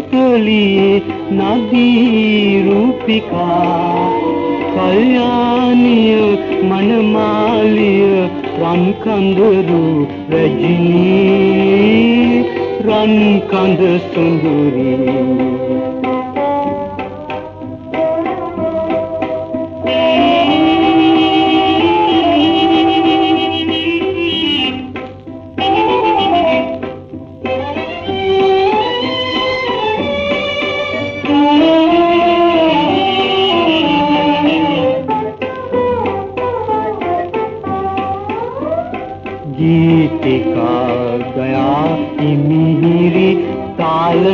සුරතලියේ නදී රූපිකා කල්යාණිය මනමාලිය රන් කඳුරු රජිනී රන්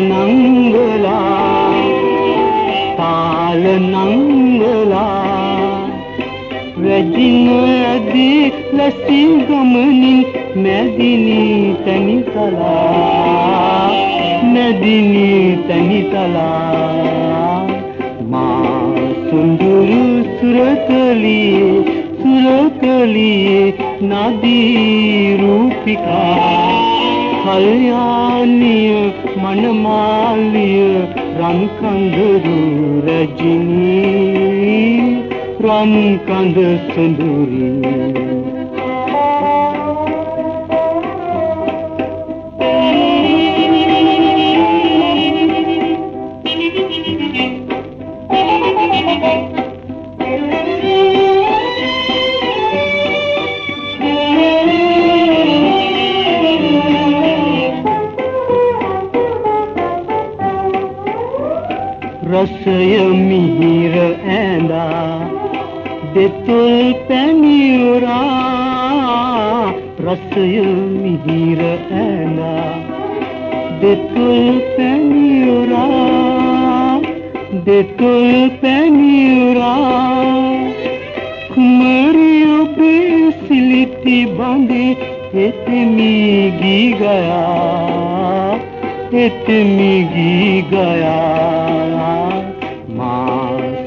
නංගලා පාල නංගලා වැදින ඇදී ලැසි ගමනින් මැදිනි තනිතලා මැදිනි තනිතලා. මා සුන්දුරු සුරකලියේ සුරකලියේ නදී රූපිකා. කල්යාණිය මනමාලිය රන්කඳුරු රජිනී රන්කඳ සඳුරිනී රසය මිහිර ඇඳා දෙතුල් පැනියුරා රසය මිහිර ඇඳා. දෙතුල් පැනියුරා දෙතුල් පැනියුරා කුමරිය ඔබේ සිලිති බඳේ එතෙමි ගී ගයා එතෙමි ගී ගයා.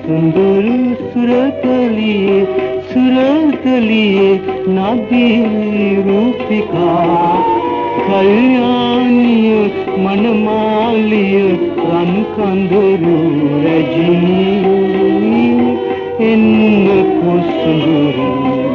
ಸುಂದರಿ ಸುರಕಲಿಯೇ ಸುರಕಲಿಯೇ ನದಿ ರೂಪಿಕಾ. ಕಲ್ಯಾಣಿಯ ಮನಮಾಲಿಯ ಕನ್ಕಂದರು ರಜನಿ ಎನ್ನ ಕುಸುಂದರಿ